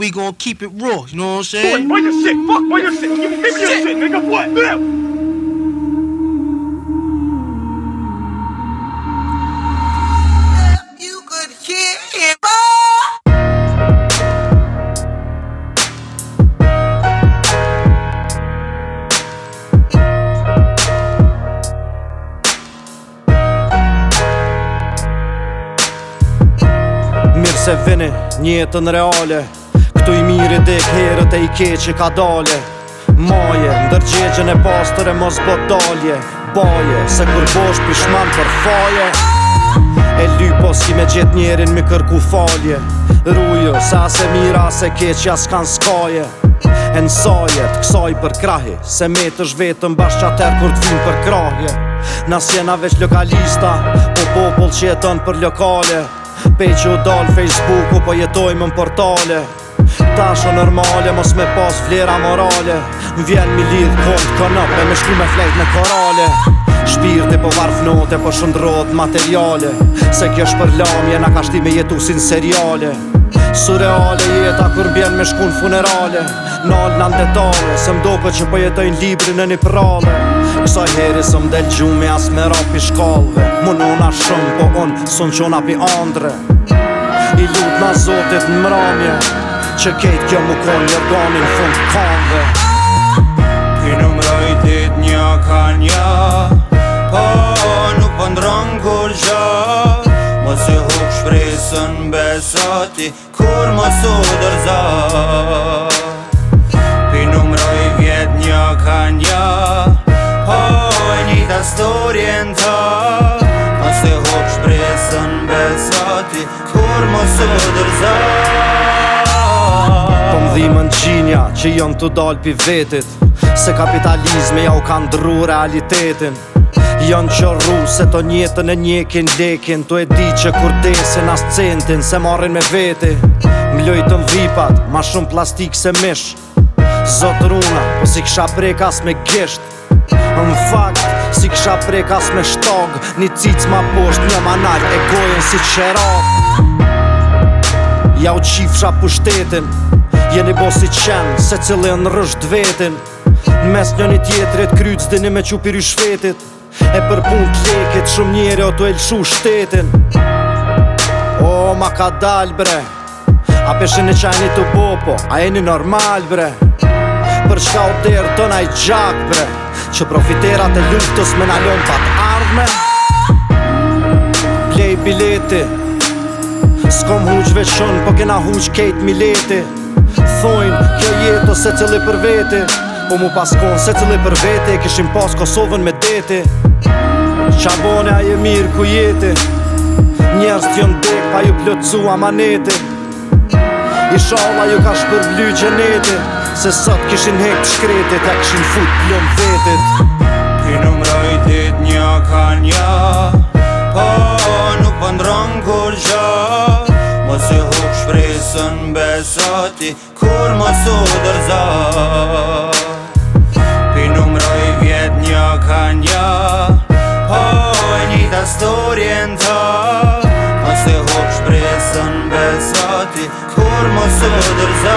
We gon' keep it raw, you know what I'm sayin'? Boy, your shit, fuck, buy your shit Give me him your shit, nigga, what? Now! Mirë se vini, një jetën reale Këtu i mirë i dik, herët e i keqe ka dale Maje, ndërgjegjën e pastër e mos bëtalje Baje, se kur bosh pishman për faje E lypo si me gjithë njerin me kërku falje Rujo, sa se mira, se keqja s'kan skaje E nësajet, kësaj për krahi Se me të zhvetën bashkë qatër kur t'vim për krahje Nas jena veç lokalista Po popull që jetën për lokale Pe që u dalë Facebooku po jetojmë në portale Ta shë nërmale, mos me pas vlera morale Më vjen mi lidh kohë të kënëp e me shkru me flejt në korale Shpirti po varf note, po shëndrot materiale Se kjo është për lamje, na ka shti me jetu si në seriale Surreale jeta kur bjen me shkun funerale Nalë në detale se mdo për që pëjetojnë po libri në një prale Kësa heri së mdel gjumi as me rapi shkallve Munu nga shumë, po unë sun qona pi andre I lut në zotit në mramje që kejt kjo mu kon lërgonin jo fund kon dhe Ti në dit një ka një Po nuk pëndron po kur gjë Më si hup shprisën besati Kur më su dërza Ti në vjet një ka një Po një ta storjen të Më si hup shprisën besati Kur më su dërza dërza dhimën qinja që jon të dalë për vetit Se kapitalizme ja u kanë dru realitetin Jon që rru se të njetën e njekin lekin Tu e di që kur desin as centin se marrin me veti Mlojtën vipat, ma shumë plastik se mish Zotë runa, po si kësha prek as me gisht Në fakt, si kësha prek as me shtog Një cic ma posht, një manal e gojen si qerat Ja u qifësha pushtetin Jeni bo si qenë, se cilë e vetin mes një një tjetër e të krytës një me qupir i shvetit E për pun të leket, shumë njëre o elshu shtetin O, oh, ma ka dal bre A peshin e qajni të popo, a jeni normal bre Për shka u derë të naj gjak bre Që profiterat e lutës me nalon pat ardhme Plej bileti Skom huqve shonë, po kena huq kejt mileti të thojnë Kjo jetë o se cili për vete Po mu paskon se cili për vete Këshim pas Kosovën me dete Qabone bone aje mirë ku jete Njerës të dek pa ju plëcu manete I shala ju ka shpërblu gjenete Se sot këshin hek të shkretet A këshin fut plëm vetet numroj mrajtet një ka një në besati kur mos u dorza ti numroj vjet një o kanja po një ta dashuri ndo ose hop pres në besati kur mos u dorza